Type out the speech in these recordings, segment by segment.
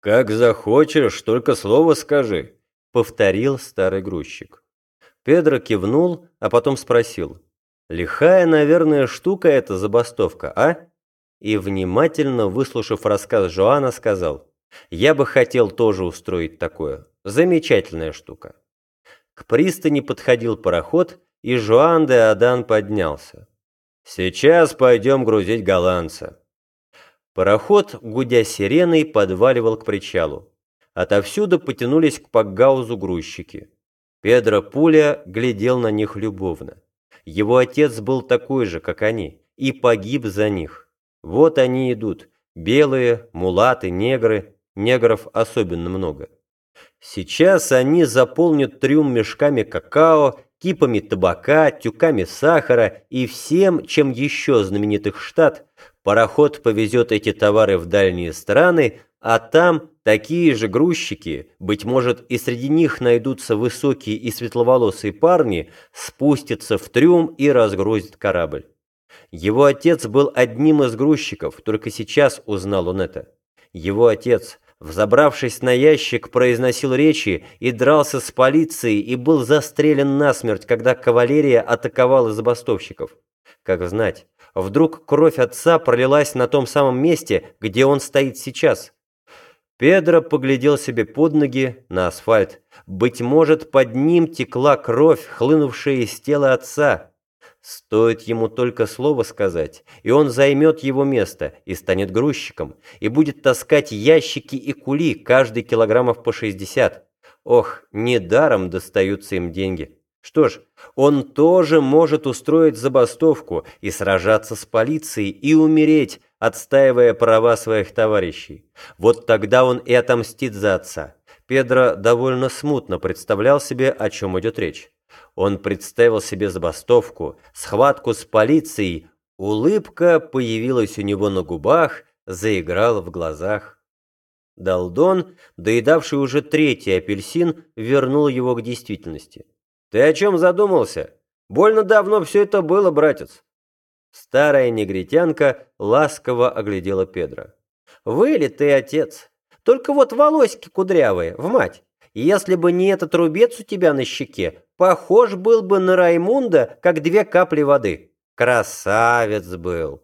«Как захочешь, только слово скажи», — повторил старый грузчик. Педро кивнул, а потом спросил. «Лихая, наверное, штука эта забастовка, а?» И, внимательно выслушав рассказ Жоана, сказал. «Я бы хотел тоже устроить такое. Замечательная штука». К пристани подходил пароход, и Жоан де Адан поднялся. «Сейчас пойдем грузить голландца». Пароход, гудя сиреной, подваливал к причалу. Отовсюду потянулись к Пакгаузу грузчики. Педро Пуля глядел на них любовно. Его отец был такой же, как они, и погиб за них. Вот они идут, белые, мулаты, негры, негров особенно много. Сейчас они заполнят трюм мешками какао, кипами табака, тюками сахара и всем, чем еще знаменитых штат, пароход повезет эти товары в дальние страны, а там такие же грузчики, быть может, и среди них найдутся высокие и светловолосые парни, спустятся в трюм и разгрузят корабль. Его отец был одним из грузчиков, только сейчас узнал он это. Его отец, взобравшись на ящик, произносил речи и дрался с полицией и был застрелен насмерть, когда кавалерия атаковала забастовщиков. Как знать, вдруг кровь отца пролилась на том самом месте, где он стоит сейчас – Педро поглядел себе под ноги на асфальт. Быть может, под ним текла кровь, хлынувшая из тела отца. Стоит ему только слово сказать, и он займет его место, и станет грузчиком, и будет таскать ящики и кули, каждый килограммов по 60. Ох, недаром достаются им деньги. Что ж, он тоже может устроить забастовку и сражаться с полицией и умереть, отстаивая права своих товарищей. Вот тогда он и отомстит за отца. Педро довольно смутно представлял себе, о чем идет речь. Он представил себе забастовку, схватку с полицией, улыбка появилась у него на губах, заиграла в глазах. Далдон, доедавший уже третий апельсин, вернул его к действительности. «Ты о чем задумался? Больно давно все это было, братец. Старая негритянка ласково оглядела Педро. «Вылитый отец. Только вот волосики кудрявые, в мать. Если бы не этот рубец у тебя на щеке, похож был бы на Раймунда, как две капли воды. Красавец был!»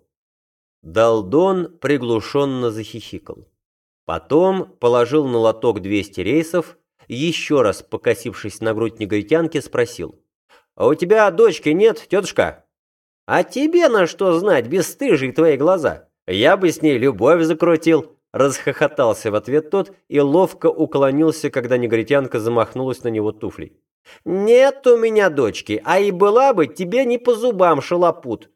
Далдон приглушенно захихикал. Потом положил на лоток 200 рейсов, еще раз покосившись на грудь негритянки, спросил. «А у тебя дочки нет, тетушка?» «А тебе на что знать, бесстыжие твои глаза? Я бы с ней любовь закрутил!» Расхохотался в ответ тот и ловко уклонился, когда негритянка замахнулась на него туфлей. «Нет у меня дочки, а и была бы, тебе не по зубам, шалопут!»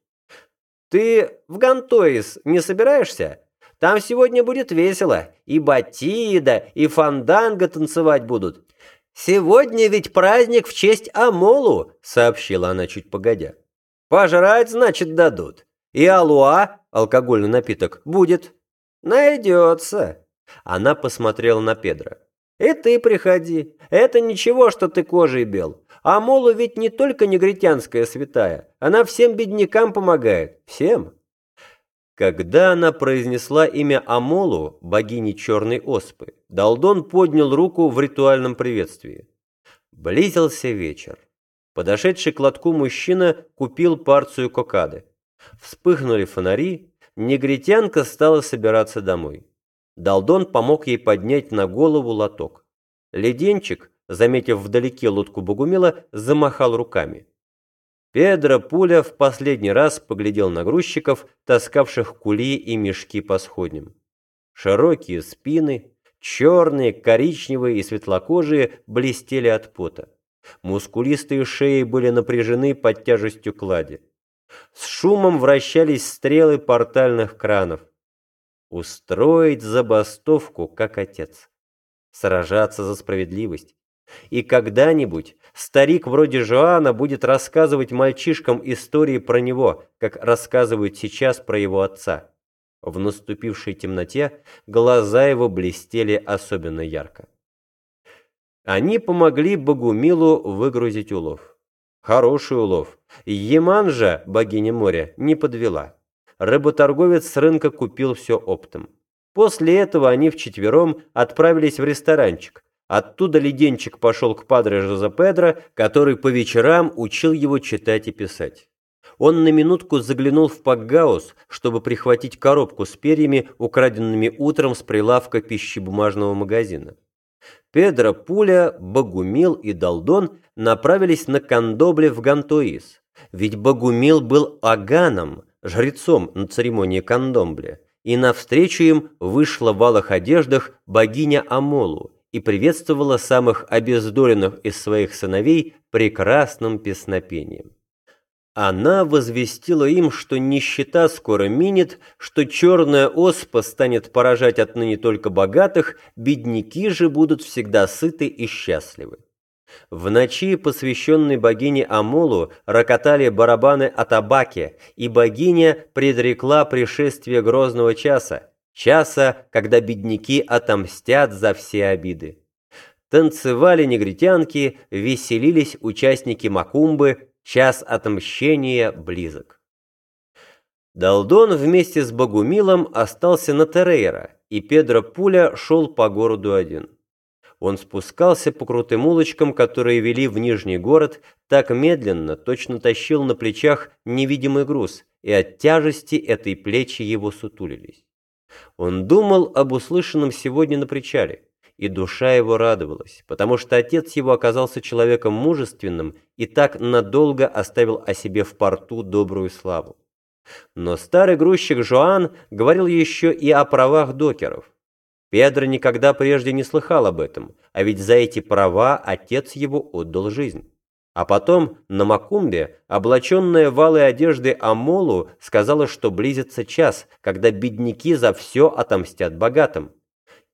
«Ты в Гантоис не собираешься? Там сегодня будет весело, и батида, и фанданго танцевать будут. Сегодня ведь праздник в честь Амолу», — сообщила она чуть погодя. Пожрать, значит, дадут. И алуа, алкогольный напиток, будет. Найдется. Она посмотрела на Педро. И ты приходи. Это ничего, что ты кожей бел. А Молу ведь не только негритянская святая. Она всем беднякам помогает. Всем. Когда она произнесла имя Амолу, богини черной оспы, Далдон поднял руку в ритуальном приветствии. Близился вечер. Подошедший к лотку мужчина купил парцию кокады. Вспыхнули фонари, негритянка стала собираться домой. Далдон помог ей поднять на голову лоток. Леденчик, заметив вдалеке лодку Богумила, замахал руками. Педро Пуля в последний раз поглядел на грузчиков, таскавших кули и мешки по сходням. Широкие спины, черные, коричневые и светлокожие блестели от пота. Мускулистые шеи были напряжены под тяжестью клади. С шумом вращались стрелы портальных кранов. Устроить забастовку, как отец. Сражаться за справедливость. И когда-нибудь старик вроде Жоана будет рассказывать мальчишкам истории про него, как рассказывают сейчас про его отца. В наступившей темноте глаза его блестели особенно ярко. Они помогли Богумилу выгрузить улов. Хороший улов. Еманжа, богиня моря, не подвела. Рыботорговец с рынка купил все оптом. После этого они вчетвером отправились в ресторанчик. Оттуда леденчик пошел к падре Жозе Педро, который по вечерам учил его читать и писать. Он на минутку заглянул в Пакгаус, чтобы прихватить коробку с перьями, украденными утром с прилавка пищебумажного магазина. Педро, Пуля, Богумил и Долдон направились на Кандобле в Гантуис. Ведь Богумил был аганом, жрецом на церемонии Кандомбле, и навстречу им вышла в алых одеждах богиня Амолу и приветствовала самых обездоленных из своих сыновей прекрасным песнопением. Она возвестила им, что нищета скоро минет, что черная оспа станет поражать отныне только богатых, бедняки же будут всегда сыты и счастливы. В ночи, посвященной богине Амолу, рокотали барабаны Атабаки, и богиня предрекла пришествие грозного часа, часа, когда бедняки отомстят за все обиды. Танцевали негритянки, веселились участники Макумбы, час отмщения близок. Далдон вместе с Богумилом остался на Терейра, и Педро Пуля шел по городу один. Он спускался по крутым улочкам, которые вели в Нижний город, так медленно, точно тащил на плечах невидимый груз, и от тяжести этой плечи его сутулились. Он думал об услышанном сегодня на причале, и душа его радовалась, потому что отец его оказался человеком мужественным и так надолго оставил о себе в порту добрую славу. Но старый грузчик Жоан говорил еще и о правах докеров. Педро никогда прежде не слыхал об этом, а ведь за эти права отец его отдал жизнь. А потом на Макумбе, облаченная в алой одежды Амолу, сказала, что близится час, когда бедняки за все отомстят богатым.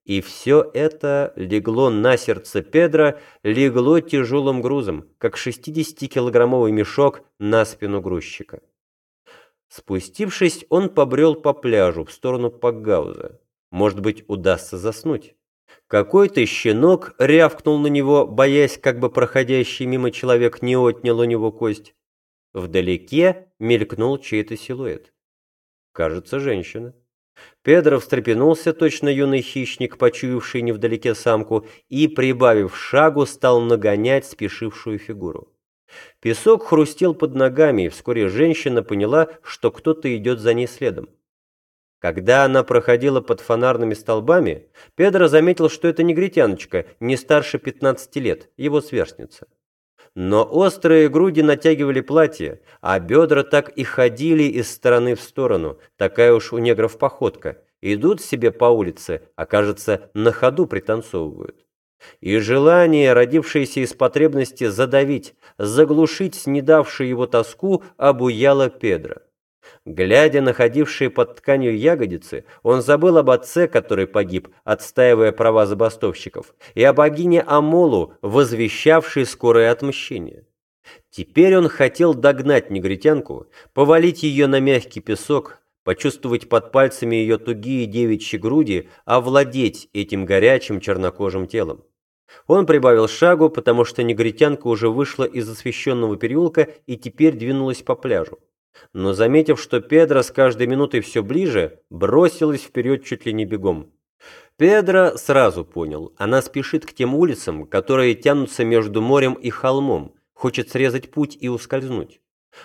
И все это легло на сердце Педро, легло тяжелым грузом, как 60-килограммовый мешок на спину грузчика. Спустившись, он побрел по пляжу в сторону Пакгауза. Может быть, удастся заснуть. Какой-то щенок рявкнул на него, боясь, как бы проходящий мимо человек не отнял у него кость. Вдалеке мелькнул чей-то силуэт. Кажется, женщина. Педро встрепенулся, точно юный хищник, почуявший невдалеке самку, и, прибавив шагу, стал нагонять спешившую фигуру. Песок хрустел под ногами, и вскоре женщина поняла, что кто-то идет за ней следом. Когда она проходила под фонарными столбами, Педро заметил, что это негритяночка, не старше 15 лет, его сверстница. Но острые груди натягивали платье, а бедра так и ходили из стороны в сторону, такая уж у негров походка. Идут себе по улице, а кажется, на ходу пританцовывают. И желание, родившееся из потребности задавить, заглушить снедавшую его тоску, обуяло Педро. Глядя на ходившие под тканью ягодицы, он забыл об отце, который погиб, отстаивая права забастовщиков, и о богине Амолу, возвещавшей скорое отмщение. Теперь он хотел догнать негритянку, повалить ее на мягкий песок, почувствовать под пальцами ее тугие девичьи груди, овладеть этим горячим чернокожим телом. Он прибавил шагу, потому что негритянка уже вышла из освещенного переулка и теперь двинулась по пляжу но, заметив, что Педро с каждой минутой все ближе, бросилась вперед чуть ли не бегом. Педро сразу понял, она спешит к тем улицам, которые тянутся между морем и холмом, хочет срезать путь и ускользнуть.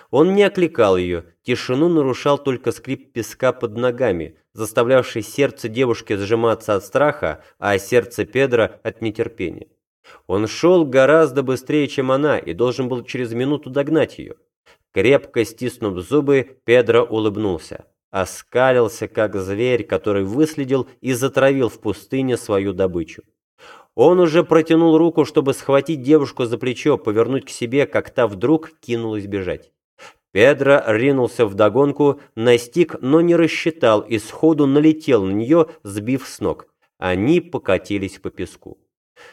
Он не окликал ее, тишину нарушал только скрип песка под ногами, заставлявший сердце девушки сжиматься от страха, а сердце Педро от нетерпения. Он шел гораздо быстрее, чем она, и должен был через минуту догнать ее. Крепко стиснув зубы, Педро улыбнулся. Оскалился, как зверь, который выследил и затравил в пустыне свою добычу. Он уже протянул руку, чтобы схватить девушку за плечо, повернуть к себе, как та вдруг кинулась бежать. Педро ринулся в догонку, настиг, но не рассчитал и сходу налетел на нее, сбив с ног. Они покатились по песку.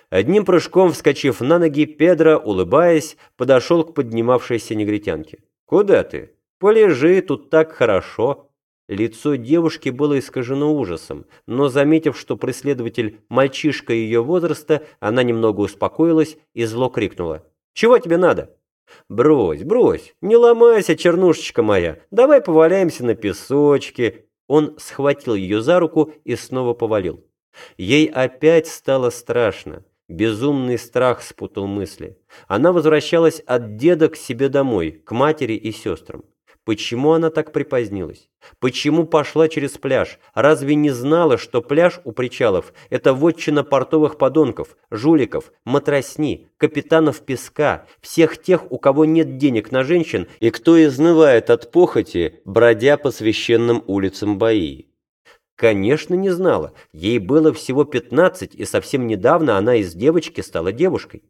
Одним прыжком вскочив на ноги, Педро, улыбаясь, подошел к поднимавшейся негритянке. «Куда ты? Полежи, тут так хорошо». Лицо девушки было искажено ужасом, но, заметив, что преследователь мальчишка ее возраста, она немного успокоилась и зло крикнула. «Чего тебе надо?» «Брось, брось, не ломайся, чернушечка моя, давай поваляемся на песочке. Он схватил ее за руку и снова повалил. Ей опять стало страшно. Безумный страх спутал мысли. Она возвращалась от деда к себе домой, к матери и сестрам. Почему она так припозднилась? Почему пошла через пляж? Разве не знала, что пляж у причалов – это вотчина портовых подонков, жуликов, матросни, капитанов песка, всех тех, у кого нет денег на женщин и кто изнывает от похоти, бродя по священным улицам Баии? Конечно, не знала. Ей было всего 15, и совсем недавно она из девочки стала девушкой.